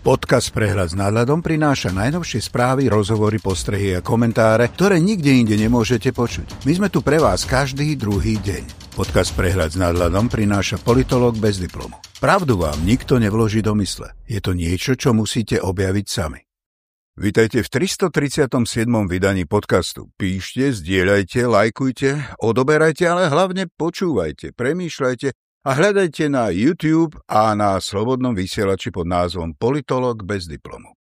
Podcast Prehľad s nadhľadom prináša najnovšie správy, rozhovory, postrehy a komentáre, ktoré nikde inde nemôžete počuť. My sme tu pre vás každý druhý deň. Podcast Prehľad s nadhľadom prináša politolog bez diplomu. Pravdu vám nikto nevloží do mysle. Je to niečo, čo musíte objaviť sami. Vítajte v 337. vydaní podcastu. Píšte, zdieľajte, lajkujte, odoberajte, ale hlavne počúvajte, premýšľajte a hľadajte na YouTube a na slobodnom vysielači pod názvom Politolog bez diplomu.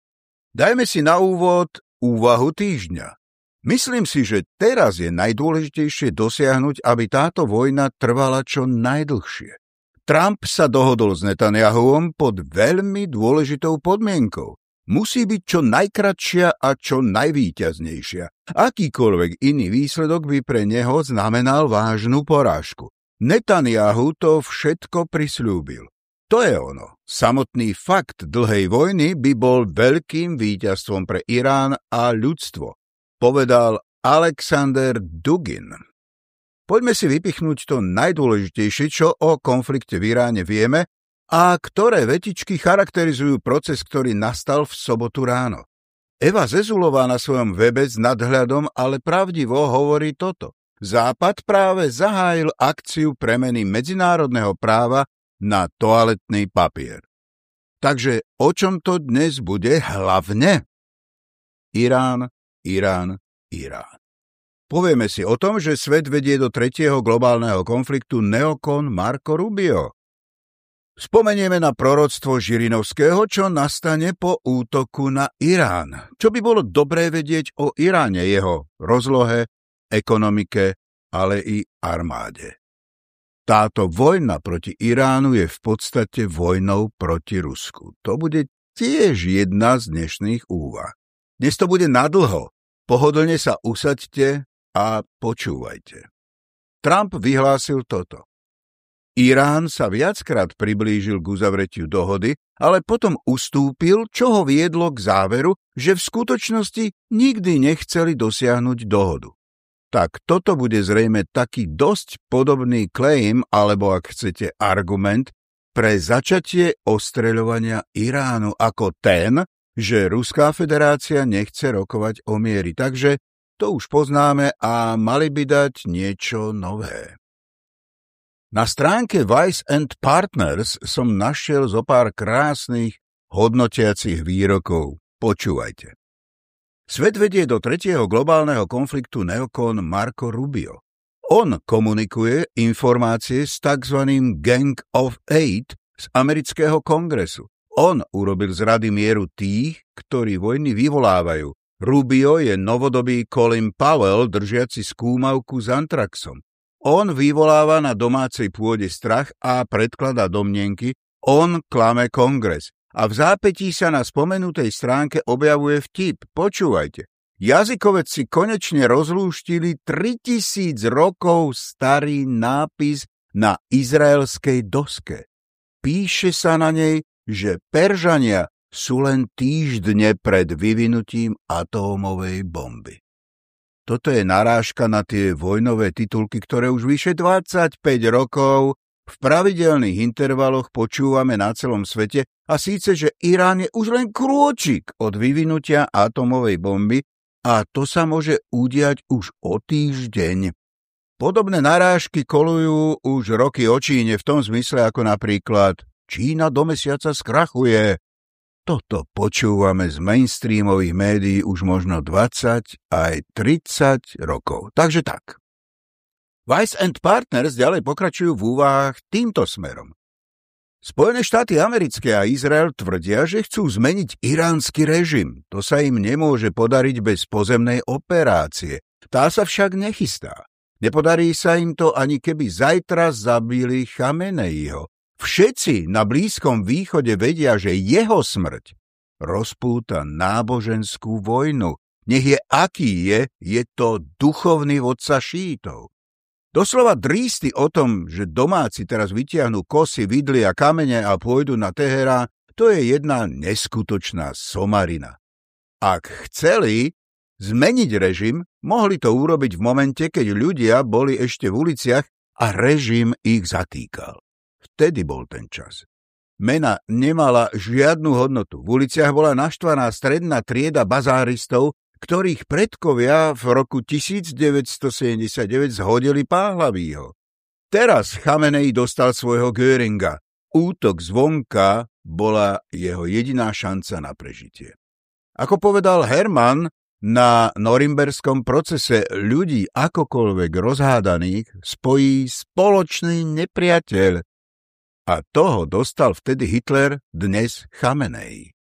Dajme si na úvod úvahu týždňa. Myslím si, že teraz je najdôležitejšie dosiahnuť, aby táto vojna trvala čo najdlhšie. Trump sa dohodol s Netanyahuom pod veľmi dôležitou podmienkou. Musí byť čo najkratšia a čo najvýťaznejšia. Akýkoľvek iný výsledok by pre neho znamenal vážnu porážku. Netanyahu to všetko prislúbil. To je ono. Samotný fakt dlhej vojny by bol veľkým víťazstvom pre Irán a ľudstvo, povedal Alexander Dugin. Poďme si vypichnúť to najdôležitejšie, čo o konflikte v Iráne vieme a ktoré vetičky charakterizujú proces, ktorý nastal v sobotu ráno. Eva Zezulová na svojom webe s nadhľadom ale pravdivo hovorí toto. Západ práve zahájil akciu premeny medzinárodného práva na toaletný papier. Takže o čom to dnes bude hlavne? Irán, Irán, Irán. Povieme si o tom, že svet vedie do tretieho globálneho konfliktu neokon Marco Rubio. Spomenieme na proroctvo Žirinovského, čo nastane po útoku na Irán. Čo by bolo dobré vedieť o Iráne, jeho rozlohe, ekonomike, ale i armáde. Táto vojna proti Iránu je v podstate vojnou proti Rusku. To bude tiež jedna z dnešných úvah. Dnes to bude nadlho. Pohodlne sa usaďte a počúvajte. Trump vyhlásil toto. Irán sa viackrát priblížil k uzavretiu dohody, ale potom ustúpil, čo ho viedlo k záveru, že v skutočnosti nikdy nechceli dosiahnuť dohodu tak toto bude zrejme taký dosť podobný claim, alebo ak chcete argument, pre začatie ostreľovania Iránu ako ten, že Ruská federácia nechce rokovať o miery. Takže to už poznáme a mali by dať niečo nové. Na stránke Vice and Partners som našiel zo pár krásnych hodnotiacich výrokov. Počúvajte. Svet vedie do tretieho globálneho konfliktu neokon Marco Rubio. On komunikuje informácie s tzv. Gang of Eight z amerického kongresu. On urobil z rady mieru tých, ktorí vojny vyvolávajú. Rubio je novodobý Colin Powell držiaci skúmavku s antraxom. On vyvoláva na domácej pôde strach a predkladá domnenky, on klame kongres a v zápetí sa na spomenutej stránke objavuje vtip. Počúvajte. Jazykovedci konečne rozlúštili 3000 rokov starý nápis na izraelskej doske. Píše sa na nej, že Peržania sú len týždne pred vyvinutím atómovej bomby. Toto je narážka na tie vojnové titulky, ktoré už vyše 25 rokov v pravidelných intervaloch počúvame na celom svete a síce, že Irán je už len krôčik od vyvinutia atomovej bomby a to sa môže udiať už o týždeň. Podobné narážky kolujú už roky o Číne v tom zmysle ako napríklad Čína do mesiaca skrachuje. Toto počúvame z mainstreamových médií už možno 20 aj 30 rokov. Takže tak. Vice and Partners ďalej pokračujú v úvahách týmto smerom. Spojené štáty americké a Izrael tvrdia, že chcú zmeniť iránsky režim. To sa im nemôže podariť bez pozemnej operácie. Tá sa však nechystá. Nepodarí sa im to ani keby zajtra zabili Chameneiho. Všetci na Blízkom východe vedia, že jeho smrť rozpúta náboženskú vojnu. Nech je aký je, je to duchovný vodca šítov. Doslova drísty o tom, že domáci teraz vytiahnu kosy, vidly a kamene a pôjdu na Teherán, to je jedna neskutočná somarina. Ak chceli zmeniť režim, mohli to urobiť v momente, keď ľudia boli ešte v uliciach a režim ich zatýkal. Vtedy bol ten čas. mena nemala žiadnu hodnotu. V uliciach bola naštvaná stredná trieda bazáristov, ktorých predkovia v roku 1979 zhodili Páhlavího. Teraz Chamenej dostal svojho Göringa. Útok zvonka bola jeho jediná šanca na prežitie. Ako povedal Herman, na norimberskom procese ľudí akokoľvek rozhádaných spojí spoločný nepriateľ. A toho dostal vtedy Hitler, dnes Chamenej.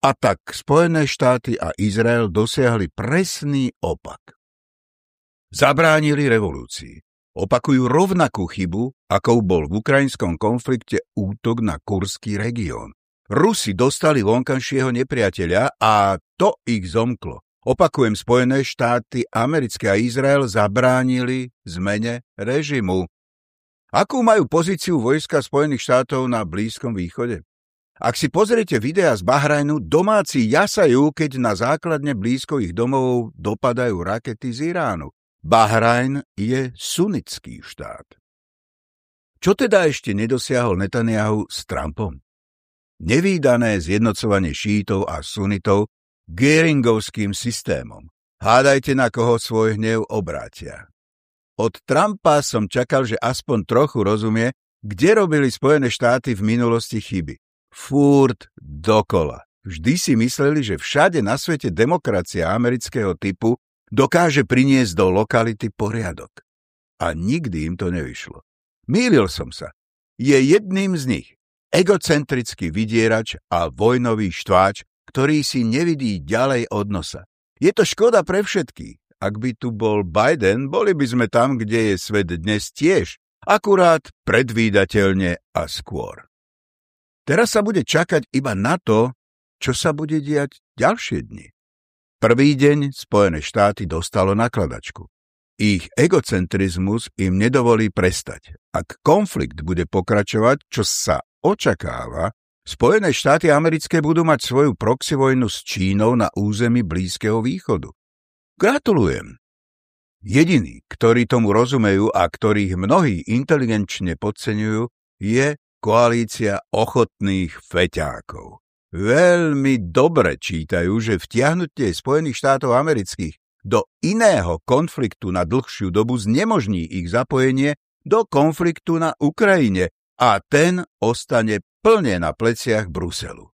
A tak Spojené štáty a Izrael dosiahli presný opak. Zabránili revolúcii. Opakujú rovnakú chybu, akou bol v ukrajinskom konflikte útok na Kurský región. Rusi dostali vonkanšieho nepriateľa a to ich zomklo. Opakujem, Spojené štáty americké a Izrael zabránili zmene režimu. Akú majú pozíciu vojska Spojených štátov na Blízkom východe? Ak si pozriete videa z Bahrajnu, domáci jasajú, keď na základne blízko ich domov dopadajú rakety z Iránu. Bahrajn je sunnický štát. Čo teda ešte nedosiahol Netanyahu s Trumpom? Nevýdané zjednocovanie šítov a sunitov Geringovským systémom. Hádajte, na koho svoj hnev obrátia. Od Trumpa som čakal, že aspoň trochu rozumie, kde robili Spojené štáty v minulosti chyby fúrt dokola. Vždy si mysleli, že všade na svete demokracia amerického typu dokáže priniesť do lokality poriadok. A nikdy im to nevyšlo. Mýlil som sa. Je jedným z nich egocentrický vydierač a vojnový štváč, ktorý si nevidí ďalej od nosa. Je to škoda pre všetkých. Ak by tu bol Biden, boli by sme tam, kde je svet dnes tiež, akurát predvídateľne a skôr. Teraz sa bude čakať iba na to, čo sa bude diať ďalšie dni. Prvý deň Spojené štáty dostalo nakladačku. Ich egocentrizmus im nedovolí prestať. Ak konflikt bude pokračovať, čo sa očakáva, Spojené štáty americké budú mať svoju proxy vojnu s Čínou na území Blízkeho východu. Gratulujem. Jediný, ktorí tomu rozumejú a ktorých mnohí inteligenčne podceňujú, je koalícia ochotných feťákov. Veľmi dobre čítajú, že vtiahnutie Spojených štátov amerických do iného konfliktu na dlhšiu dobu znemožní ich zapojenie do konfliktu na Ukrajine a ten ostane plne na pleciach Bruselu.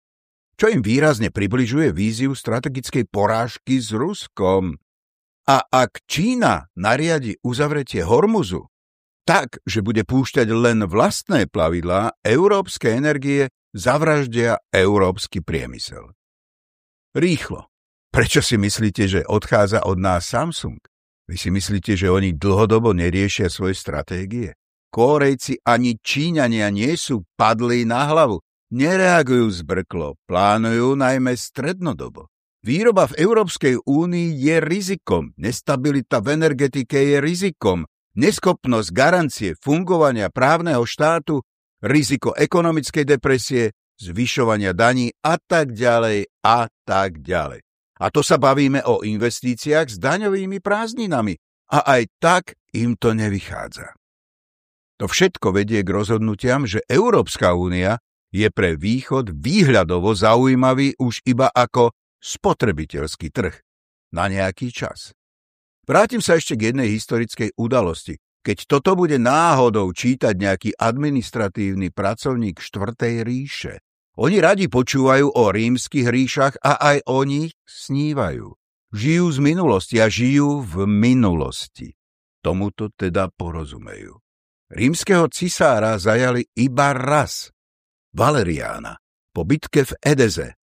Čo im výrazne približuje víziu strategickej porážky s Ruskom. A ak Čína nariadi uzavretie Hormuzu, tak, že bude púšťať len vlastné plavidlá, európske energie zavraždia európsky priemysel. Rýchlo. Prečo si myslíte, že odchádza od nás Samsung? Vy si myslíte, že oni dlhodobo neriešia svoje stratégie? Kórejci ani Číňania nie sú padli na hlavu. Nereagujú zbrklo, plánujú najmä strednodobo. Výroba v Európskej únii je rizikom, nestabilita v energetike je rizikom, neschopnosť garancie fungovania právneho štátu, riziko ekonomickej depresie, zvyšovania daní a tak ďalej a tak ďalej. A to sa bavíme o investíciách s daňovými prázdninami a aj tak im to nevychádza. To všetko vedie k rozhodnutiam, že Európska únia je pre východ výhľadovo zaujímavý už iba ako spotrebiteľský trh na nejaký čas. Vrátim sa ešte k jednej historickej udalosti. Keď toto bude náhodou čítať nejaký administratívny pracovník štvrtej ríše, oni radi počúvajú o rímskych ríšach a aj o nich snívajú. Žijú z minulosti a žijú v minulosti. Tomuto teda porozumejú. Rímskeho cisára zajali iba raz. Valeriána, po bitke v Edeze.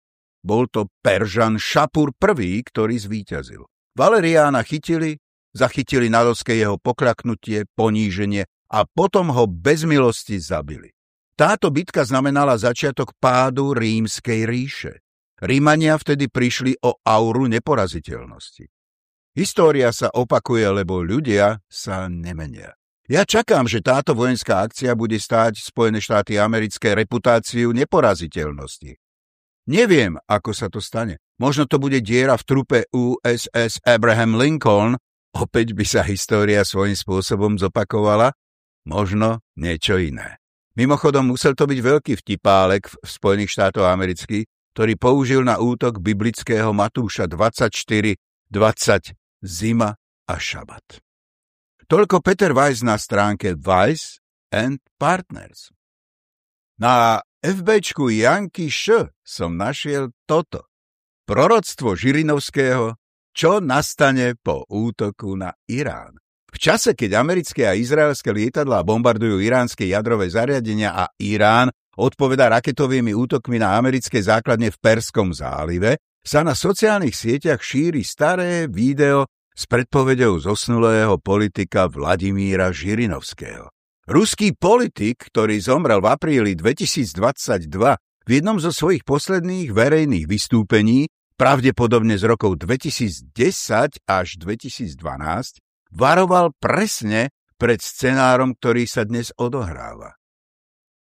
Bol to Peržan Šapur I, ktorý zvíťazil. Valeriána chytili, zachytili na doske jeho pokľaknutie, poníženie a potom ho bez milosti zabili. Táto bitka znamenala začiatok pádu rímskej ríše. Rímania vtedy prišli o auru neporaziteľnosti. História sa opakuje, lebo ľudia sa nemenia. Ja čakám, že táto vojenská akcia bude stáť Spojené štáty americké reputáciu neporaziteľnosti. Neviem, ako sa to stane. Možno to bude diera v trupe USS Abraham Lincoln, opäť by sa história svojím spôsobom zopakovala, možno niečo iné. Mimochodom musel to byť veľký vtipálek v Spojených štátoch amerických, ktorý použil na útok biblického Matúša 24, 20, zima a šabat. Toľko Peter Weiss na stránke Weiss and Partners. Na FBčku Janky Š som našiel toto. Proroctvo Žirinovského, čo nastane po útoku na Irán. V čase, keď americké a izraelské lietadlá bombardujú iránske jadrové zariadenia a Irán odpoveda raketovými útokmi na americké základne v Perskom zálive, sa na sociálnych sieťach šíri staré video s predpovedou zosnulého politika Vladimíra Žirinovského. Ruský politik, ktorý zomrel v apríli 2022, v jednom zo svojich posledných verejných vystúpení, pravdepodobne z rokov 2010 až 2012, varoval presne pred scenárom, ktorý sa dnes odohráva.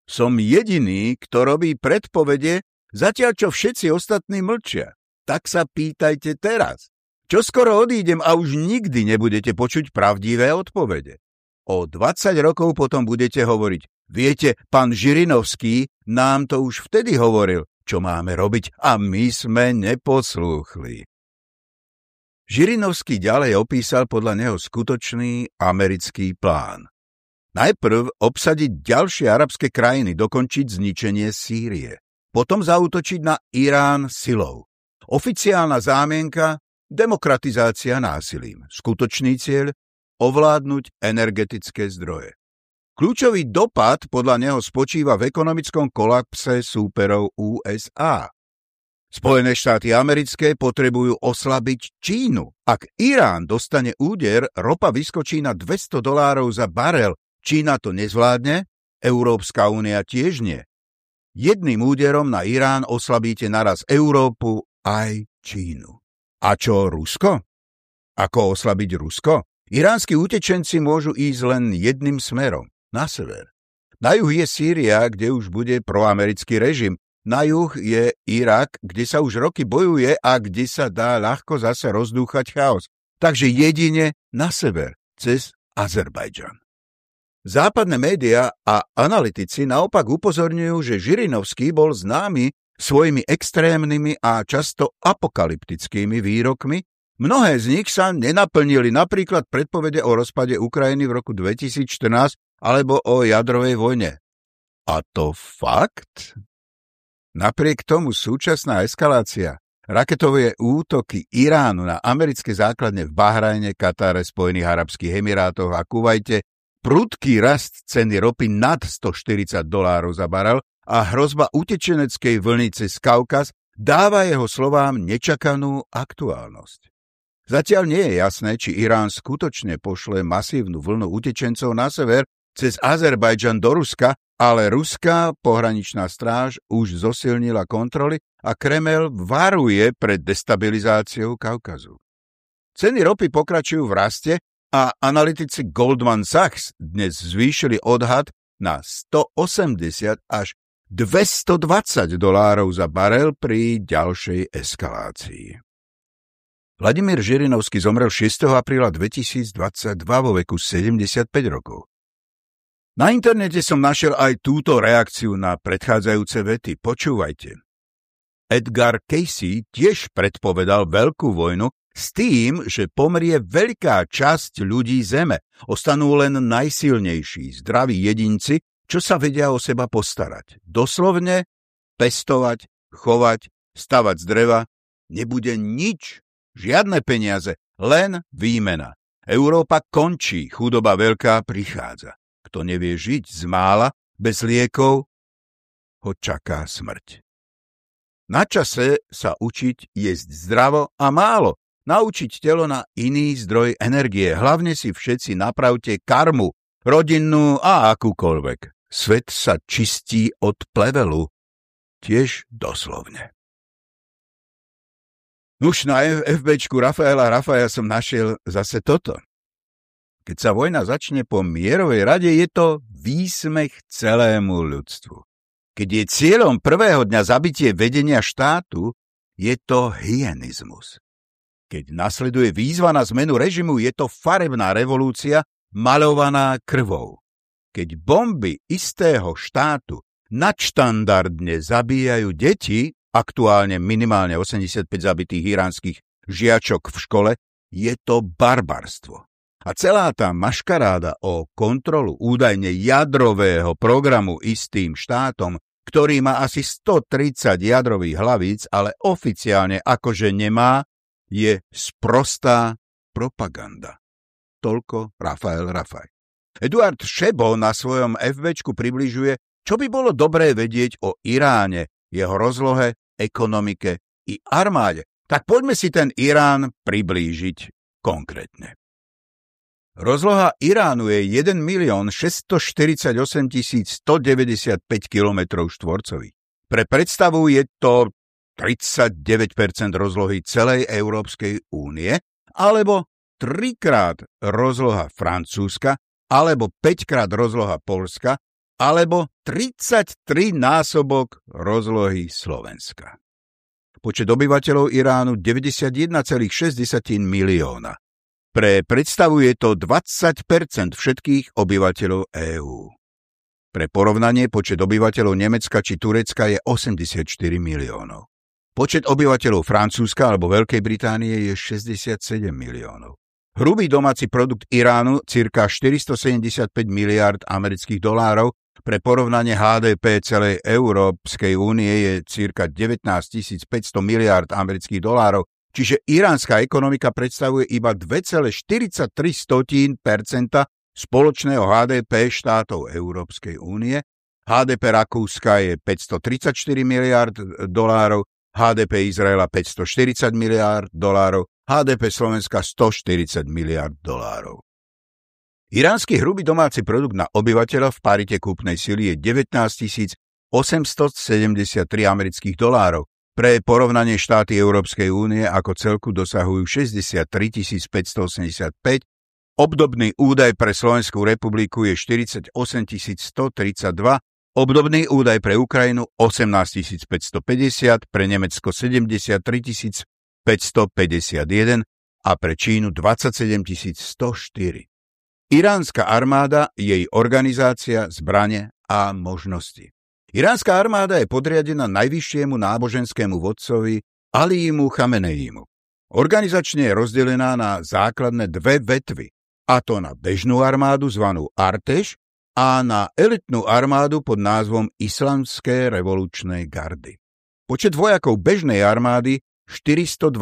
Som jediný, kto robí predpovede, zatiaľ čo všetci ostatní mlčia. Tak sa pýtajte teraz. Čo skoro odídem a už nikdy nebudete počuť pravdivé odpovede. O 20 rokov potom budete hovoriť, viete, pán Žirinovský nám to už vtedy hovoril, čo máme robiť a my sme neposlúchli. Žirinovský ďalej opísal podľa neho skutočný americký plán. Najprv obsadiť ďalšie arabské krajiny, dokončiť zničenie Sýrie. Potom zautočiť na Irán silou. Oficiálna zámienka – demokratizácia násilím. Skutočný cieľ – ovládnuť energetické zdroje. Kľúčový dopad podľa neho spočíva v ekonomickom kolapse súperov USA. Spojené štáty americké potrebujú oslabiť Čínu. Ak Irán dostane úder, ropa vyskočí na 200 dolárov za barel. Čína to nezvládne, Európska únia tiež nie. Jedným úderom na Irán oslabíte naraz Európu aj Čínu. A čo Rusko? Ako oslabiť Rusko? Iránsky utečenci môžu ísť len jedným smerom, na sever. Na juh je Sýria, kde už bude proamerický režim, na juh je Irak, kde sa už roky bojuje a kde sa dá ľahko zase rozdúchať chaos. Takže jedine na sever, cez Azerbajdžan. Západné médiá a analytici naopak upozorňujú, že Žirinovský bol známy svojimi extrémnymi a často apokalyptickými výrokmi, mnohé z nich sa nenaplnili, napríklad predpovede o rozpade Ukrajiny v roku 2014 alebo o jadrovej vojne. A to fakt? Napriek tomu súčasná eskalácia, raketové útoky Iránu na americké základne v Bahrajne, Katare, Spojených Arabských Emirátoch a Kuvajte, prudký rast ceny ropy nad 140 dolárov za barel a hrozba utečeneckej vlny cez Kaukaz dáva jeho slovám nečakanú aktuálnosť. Zatiaľ nie je jasné, či Irán skutočne pošle masívnu vlnu utečencov na sever cez Azerbajdžan do Ruska ale ruská pohraničná stráž už zosilnila kontroly a Kremel varuje pred destabilizáciou Kaukazu. Ceny ropy pokračujú v raste a analytici Goldman Sachs dnes zvýšili odhad na 180 až 220 dolárov za barel pri ďalšej eskalácii. Vladimír Žirinovský zomrel 6. apríla 2022 vo veku 75 rokov. Na internete som našiel aj túto reakciu na predchádzajúce vety. Počúvajte. Edgar Casey tiež predpovedal veľkú vojnu s tým, že pomrie veľká časť ľudí Zeme. Ostanú len najsilnejší, zdraví jedinci, čo sa vedia o seba postarať. Doslovne pestovať, chovať, stavať z dreva. Nebude nič, žiadne peniaze, len výmena. Európa končí, chudoba veľká prichádza. Kto nevie žiť z mála, bez liekov, ho čaká smrť. Na čase sa učiť jesť zdravo a málo, naučiť telo na iný zdroj energie. Hlavne si všetci napravte karmu, rodinnú a akúkoľvek. Svet sa čistí od plevelu, tiež doslovne. Už na FBčku Rafaela Rafaja som našiel zase toto. Keď sa vojna začne po mierovej rade, je to výsmech celému ľudstvu. Keď je cieľom prvého dňa zabitie vedenia štátu, je to hyenizmus. Keď nasleduje výzva na zmenu režimu, je to farebná revolúcia malovaná krvou. keď bomby istého štátu nadštandardne zabíjajú deti, aktuálne minimálne 85 zabitých iránskych žiačok v škole, je to barbarstvo. A celá tá maškaráda o kontrolu údajne jadrového programu istým štátom, ktorý má asi 130 jadrových hlavíc, ale oficiálne akože nemá, je sprostá propaganda. Toľko Rafael Rafaj. Eduard Šebo na svojom FBčku približuje, čo by bolo dobré vedieť o Iráne, jeho rozlohe, ekonomike i armáde. Tak poďme si ten Irán priblížiť konkrétne. Rozloha Iránu je 1 milión 648 195 km štvorcových. Pre predstavu je to 39% rozlohy celej Európskej únie, alebo trikrát rozloha Francúzska, alebo 5 krát rozloha Polska, alebo 33 násobok rozlohy Slovenska. Počet obyvateľov Iránu 91,6 milióna. Pre predstavu je to 20% všetkých obyvateľov EÚ. Pre porovnanie počet obyvateľov Nemecka či Turecka je 84 miliónov. Počet obyvateľov Francúzska alebo Veľkej Británie je 67 miliónov. Hrubý domáci produkt Iránu cirka 475 miliard amerických dolárov, pre porovnanie HDP celej Európskej únie je cirka 19 500 miliard amerických dolárov, čiže iránska ekonomika predstavuje iba 2,43% spoločného HDP štátov Európskej únie, HDP Rakúska je 534 miliard dolárov, HDP Izraela 540 miliárd dolárov, HDP Slovenska 140 miliard dolárov. Iránsky hrubý domáci produkt na obyvateľa v parite kúpnej sily je 19 873 amerických dolárov. Pre porovnanie štáty Európskej únie ako celku dosahujú 63 585, obdobný údaj pre Slovenskú republiku je 48 132 Obdobný údaj pre Ukrajinu 18 550, pre Nemecko 73 551 a pre Čínu 27 104. Iránska armáda, jej organizácia, zbrane a možnosti. Iránska armáda je podriadená najvyššiemu náboženskému vodcovi Aliimu Chamenejimu. Organizačne je rozdelená na základné dve vetvy, a to na bežnú armádu zvanú Arteš a na elitnú armádu pod názvom Islamské revolučné gardy. Počet vojakov bežnej armády 420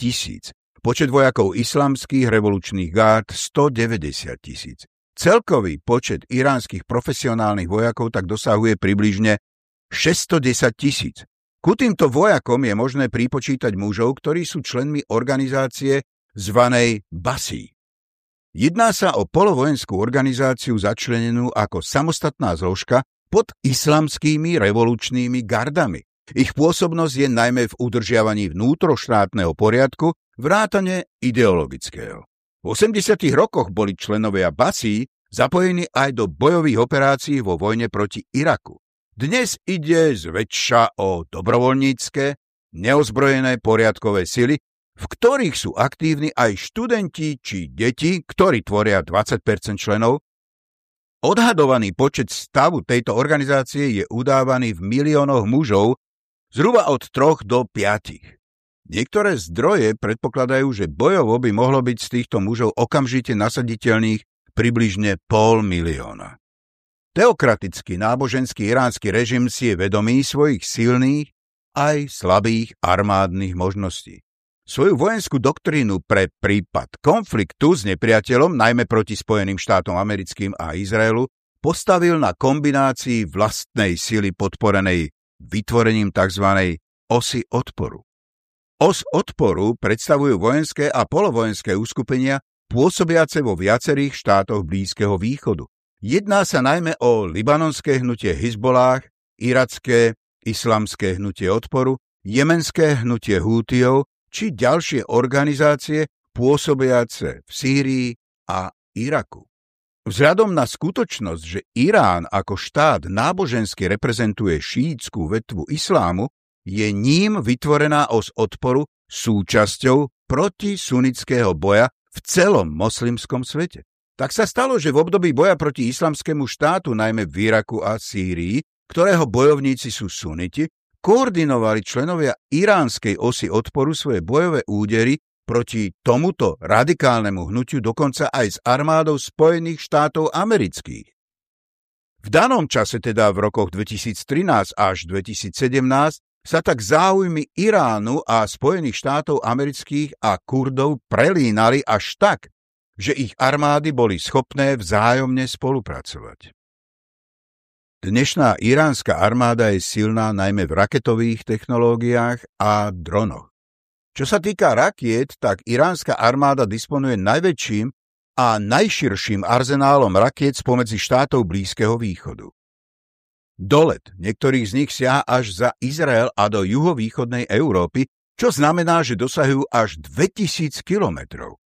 tisíc, počet vojakov islamských revolučných gárd 190 tisíc. Celkový počet iránskych profesionálnych vojakov tak dosahuje približne 610 tisíc. Ku týmto vojakom je možné pripočítať mužov, ktorí sú členmi organizácie zvanej Basí. Jedná sa o polovojenskú organizáciu začlenenú ako samostatná zložka pod islamskými revolučnými gardami. Ich pôsobnosť je najmä v udržiavaní vnútroštátneho poriadku, vrátane ideologického. V 80. rokoch boli členovia Basí zapojení aj do bojových operácií vo vojne proti Iraku. Dnes ide zväčša o dobrovoľnícke, neozbrojené poriadkové sily, v ktorých sú aktívni aj študenti či deti, ktorí tvoria 20% členov. Odhadovaný počet stavu tejto organizácie je udávaný v miliónoch mužov, zhruba od 3 do 5. Niektoré zdroje predpokladajú, že bojovo by mohlo byť z týchto mužov okamžite nasaditeľných približne pol milióna. Teokratický náboženský iránsky režim si je vedomý svojich silných aj slabých armádnych možností. Svoju vojenskú doktrínu pre prípad konfliktu s nepriateľom, najmä proti Spojeným štátom americkým a Izraelu, postavil na kombinácii vlastnej sily podporenej vytvorením tzv. osy odporu. Os odporu predstavujú vojenské a polovojenské uskupenia pôsobiace vo viacerých štátoch Blízkeho východu. Jedná sa najmä o libanonské hnutie Hizbolách, iracké islamské hnutie odporu, jemenské hnutie Hútiov či ďalšie organizácie pôsobiace v Sýrii a Iraku. Vzhľadom na skutočnosť, že Irán ako štát nábožensky reprezentuje šíitskú vetvu islámu, je ním vytvorená os odporu súčasťou proti sunnického boja v celom moslimskom svete. Tak sa stalo, že v období boja proti islamskému štátu, najmä v Iraku a Sýrii, ktorého bojovníci sú suniti, koordinovali členovia iránskej osy odporu svoje bojové údery proti tomuto radikálnemu hnutiu dokonca aj s armádou Spojených štátov amerických. V danom čase, teda v rokoch 2013 až 2017, sa tak záujmy Iránu a Spojených štátov amerických a Kurdov prelínali až tak, že ich armády boli schopné vzájomne spolupracovať. Dnešná iránska armáda je silná najmä v raketových technológiách a dronoch. Čo sa týka rakiet, tak iránska armáda disponuje najväčším a najširším arzenálom rakiet spomedzi štátov Blízkeho východu. Dolet niektorých z nich siaha až za Izrael a do juhovýchodnej Európy, čo znamená, že dosahujú až 2000 kilometrov.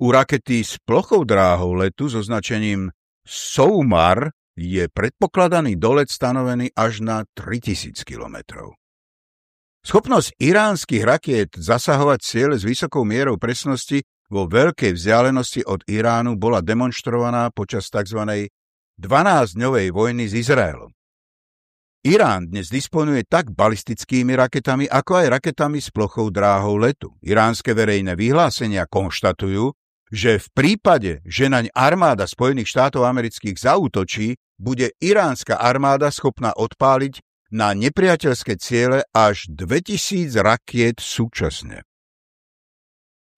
U rakety s plochou dráhou letu so značením Soumar je predpokladaný dolet stanovený až na 3000 kilometrov. Schopnosť iránskych rakiet zasahovať ciele s vysokou mierou presnosti vo veľkej vzdialenosti od Iránu bola demonstrovaná počas tzv. 12-dňovej vojny s Izraelom. Irán dnes disponuje tak balistickými raketami, ako aj raketami s plochou dráhou letu. Iránske verejné vyhlásenia konštatujú, že v prípade, že naň armáda Spojených štátov amerických zautočí, bude iránska armáda schopná odpáliť na nepriateľské ciele až 2000 rakiet súčasne.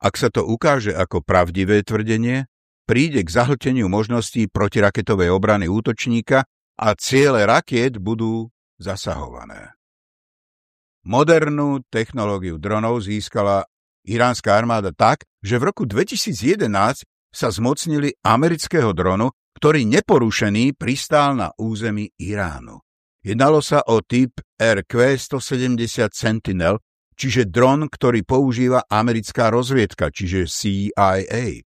Ak sa to ukáže ako pravdivé tvrdenie, príde k zahlteniu možností protiraketovej obrany útočníka a ciele rakiet budú zasahované. Modernú technológiu dronov získala iránska armáda tak, že v roku 2011 sa zmocnili amerického dronu, ktorý neporušený pristál na území Iránu. Jednalo sa o typ RQ-170 Sentinel, čiže dron, ktorý používa americká rozviedka, čiže CIA.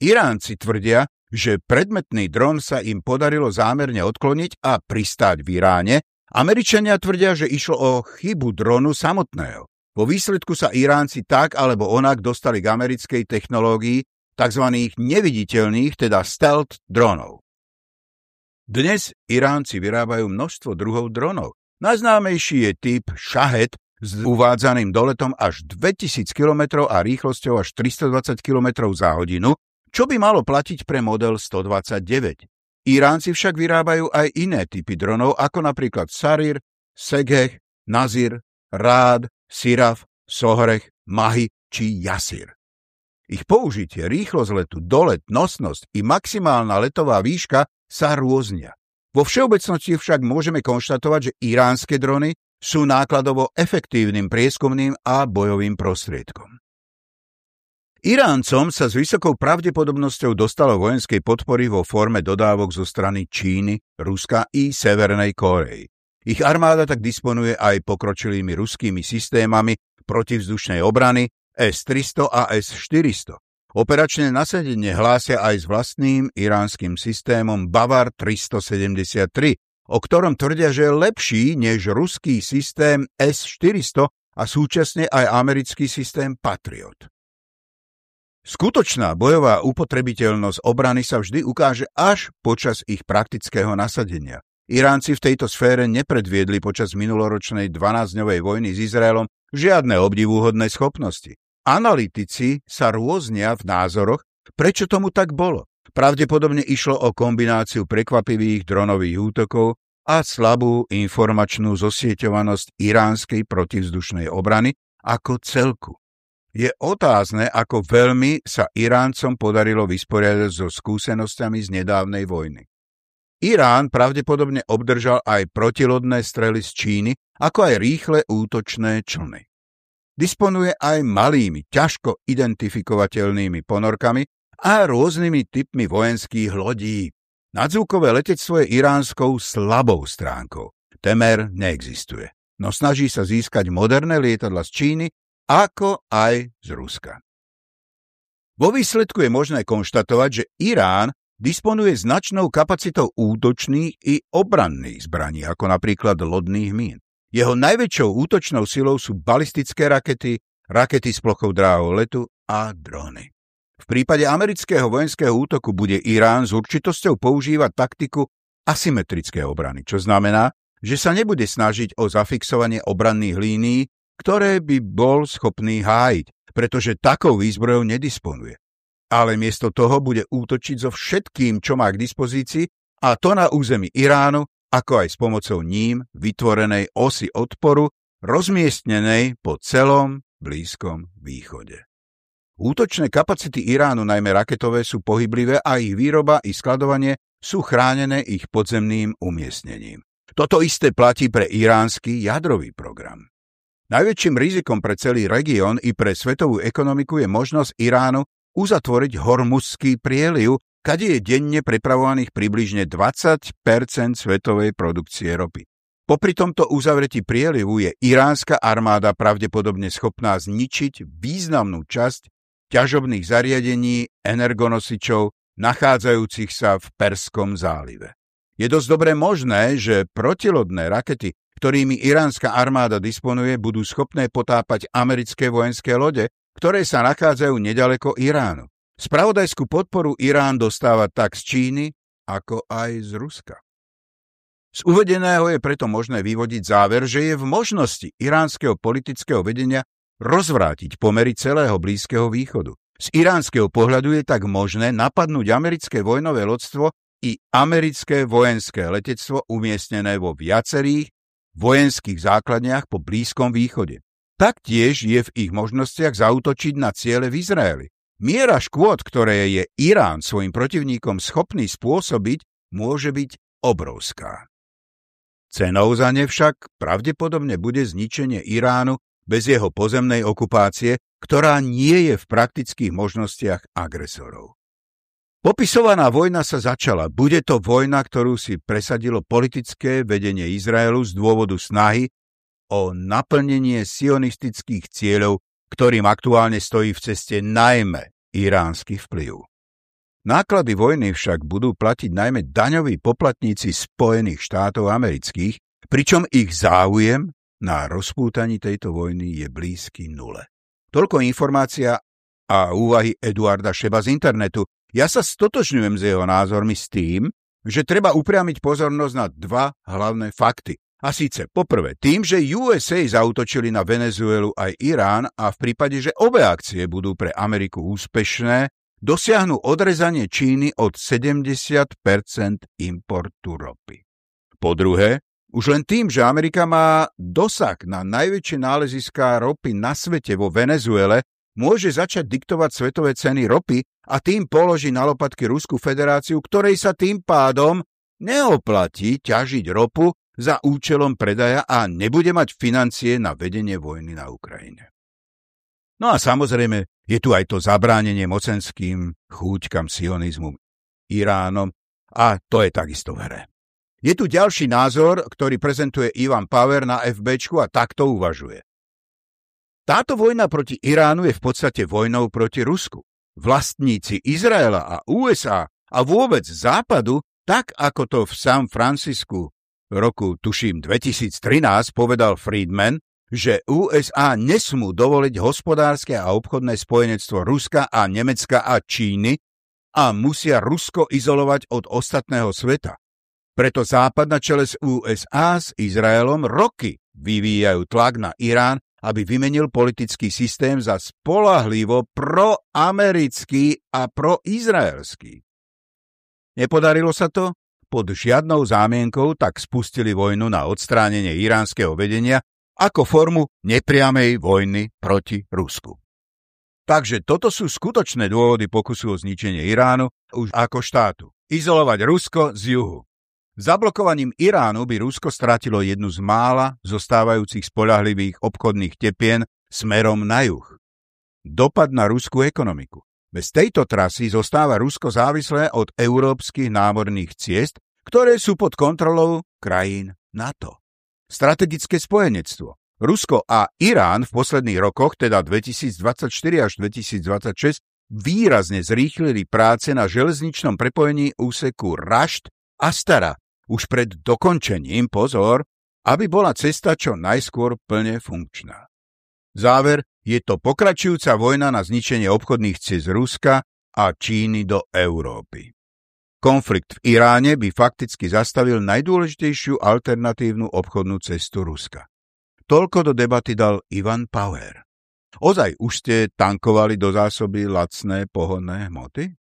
Iránci tvrdia, že predmetný dron sa im podarilo zámerne odkloniť a pristáť v Iráne, Američania tvrdia, že išlo o chybu dronu samotného. Vo výsledku sa Iránci tak alebo onak dostali k americkej technológii tzv. neviditeľných, teda stealth dronov. Dnes Iránci vyrábajú množstvo druhov dronov. Najznámejší je typ Shahed s uvádzaným doletom až 2000 km a rýchlosťou až 320 km za hodinu, čo by malo platiť pre model 129. Iránci však vyrábajú aj iné typy dronov, ako napríklad Sarir, Segeh, Nazir, Rád, Siraf, Sohrech, Mahi či Jasir. Ich použitie, rýchlosť letu, dolet, nosnosť i maximálna letová výška sa rôznia. Vo všeobecnosti však môžeme konštatovať, že iránske drony sú nákladovo efektívnym prieskumným a bojovým prostriedkom. Iráncom sa s vysokou pravdepodobnosťou dostalo vojenskej podpory vo forme dodávok zo strany Číny, Ruska i Severnej Kórei. Ich armáda tak disponuje aj pokročilými ruskými systémami protivzdušnej obrany S-300 a S-400. Operačné nasadenie hlásia aj s vlastným iránskym systémom Bavar 373, o ktorom tvrdia, že je lepší než ruský systém S-400 a súčasne aj americký systém Patriot. Skutočná bojová upotrebiteľnosť obrany sa vždy ukáže až počas ich praktického nasadenia. Iránci v tejto sfére nepredviedli počas minuloročnej 12-dňovej vojny s Izraelom žiadne obdivúhodné schopnosti. Analytici sa rôznia v názoroch, prečo tomu tak bolo. Pravdepodobne išlo o kombináciu prekvapivých dronových útokov a slabú informačnú zosieťovanosť iránskej protivzdušnej obrany ako celku. Je otázne, ako veľmi sa Iráncom podarilo vysporiadať so skúsenosťami z nedávnej vojny. Irán pravdepodobne obdržal aj protilodné strely z Číny, ako aj rýchle útočné člny. Disponuje aj malými, ťažko identifikovateľnými ponorkami a rôznymi typmi vojenských lodí. Nadzvukové letectvo je iránskou slabou stránkou. Temer neexistuje, no snaží sa získať moderné lietadla z Číny ako aj z Ruska. Vo výsledku je možné konštatovať, že Irán disponuje značnou kapacitou útočných i obranných zbraní, ako napríklad lodných mín. Jeho najväčšou útočnou silou sú balistické rakety, rakety s plochou dráhou letu a dróny. V prípade amerického vojenského útoku bude Irán s určitosťou používať taktiku asymetrické obrany, čo znamená, že sa nebude snažiť o zafixovanie obranných línií, ktoré by bol schopný hájiť, pretože takou výzbrojou nedisponuje. Ale miesto toho bude útočiť so všetkým, čo má k dispozícii, a to na území Iránu, ako aj s pomocou ním vytvorenej osy odporu, rozmiestnenej po celom Blízkom východe. Útočné kapacity Iránu, najmä raketové, sú pohyblivé a ich výroba i skladovanie sú chránené ich podzemným umiestnením. Toto isté platí pre iránsky jadrový program. Najväčším rizikom pre celý región i pre svetovú ekonomiku je možnosť Iránu uzatvoriť hormuzský prieliv, kade je denne prepravovaných približne 20% svetovej produkcie ropy. Popri tomto uzavretí prielivu je iránska armáda pravdepodobne schopná zničiť významnú časť ťažobných zariadení energonosičov nachádzajúcich sa v Perskom zálive. Je dosť dobre možné, že protilodné rakety, ktorými iránska armáda disponuje, budú schopné potápať americké vojenské lode, ktoré sa nachádzajú nedaleko Iránu. Spravodajskú podporu Irán dostáva tak z Číny, ako aj z Ruska. Z uvedeného je preto možné vyvodiť záver, že je v možnosti iránskeho politického vedenia rozvrátiť pomery celého Blízkeho východu. Z iránskeho pohľadu je tak možné napadnúť americké vojnové lodstvo i americké vojenské letectvo umiestnené vo viacerých vojenských základniach po Blízkom východe. Taktiež je v ich možnostiach zautočiť na ciele v Izraeli. Miera škôd, ktoré je Irán svojim protivníkom schopný spôsobiť, môže byť obrovská. Cenou za ne však pravdepodobne bude zničenie Iránu bez jeho pozemnej okupácie, ktorá nie je v praktických možnostiach agresorov. Popisovaná vojna sa začala. Bude to vojna, ktorú si presadilo politické vedenie Izraelu z dôvodu snahy o naplnenie sionistických cieľov, ktorým aktuálne stojí v ceste najmä iránsky vplyv. Náklady vojny však budú platiť najmä daňoví poplatníci Spojených štátov amerických, pričom ich záujem na rozpútaní tejto vojny je blízky nule. Toľko informácia a úvahy Eduarda Šeba z internetu. Ja sa stotočňujem s jeho názormi s tým, že treba upriamiť pozornosť na dva hlavné fakty. A síce poprvé tým, že USA zautočili na Venezuelu aj Irán a v prípade, že obe akcie budú pre Ameriku úspešné, dosiahnu odrezanie Číny od 70% importu ropy. Po druhé, už len tým, že Amerika má dosah na najväčšie náleziská ropy na svete vo Venezuele, môže začať diktovať svetové ceny ropy a tým položí na lopatky Ruskú federáciu, ktorej sa tým pádom neoplatí ťažiť ropu za účelom predaja a nebude mať financie na vedenie vojny na Ukrajine. No a samozrejme je tu aj to zabránenie mocenským chúťkam sionizmu Iránom a to je takisto vere. Je tu ďalší názor, ktorý prezentuje Ivan Power na FBčku a takto uvažuje. Táto vojna proti Iránu je v podstate vojnou proti Rusku. Vlastníci Izraela a USA a vôbec Západu, tak ako to v San Francisku roku, tuším, 2013 povedal Friedman, že USA nesmú dovoliť hospodárske a obchodné spojenectvo Ruska a Nemecka a Číny a musia Rusko izolovať od ostatného sveta. Preto Západ na čele s USA s Izraelom roky vyvíjajú tlak na Irán, aby vymenil politický systém za spolahlivo proamerický a proizraelský. Nepodarilo sa to? Pod žiadnou zámienkou tak spustili vojnu na odstránenie iránskeho vedenia ako formu nepriamej vojny proti Rusku. Takže toto sú skutočné dôvody pokusu o zničenie Iránu už ako štátu. Izolovať Rusko z juhu. Zablokovaním Iránu by Rusko stratilo jednu z mála zostávajúcich spolahlivých obchodných tepien smerom na juh. Dopad na ruskú ekonomiku. Bez tejto trasy zostáva Rusko závislé od európskych námorných ciest, ktoré sú pod kontrolou krajín NATO. Strategické spojenectvo. Rusko a Irán v posledných rokoch, teda 2024 až 2026, výrazne zrýchlili práce na železničnom prepojení úseku Rašt Stara už pred dokončením, pozor, aby bola cesta čo najskôr plne funkčná. Záver je to pokračujúca vojna na zničenie obchodných ciest Ruska a Číny do Európy. Konflikt v Iráne by fakticky zastavil najdôležitejšiu alternatívnu obchodnú cestu Ruska. Toľko do debaty dal Ivan Power. Ozaj už ste tankovali do zásoby lacné pohonné hmoty?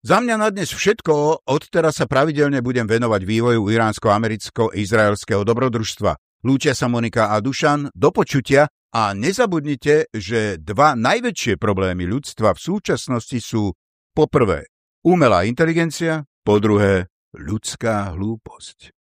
Za mňa na dnes všetko, odteraz sa pravidelne budem venovať vývoju iránsko-americko-izraelského dobrodružstva. Lúčia sa Monika a Dušan, do počutia a nezabudnite, že dva najväčšie problémy ľudstva v súčasnosti sú poprvé umelá inteligencia, po druhé ľudská hlúposť.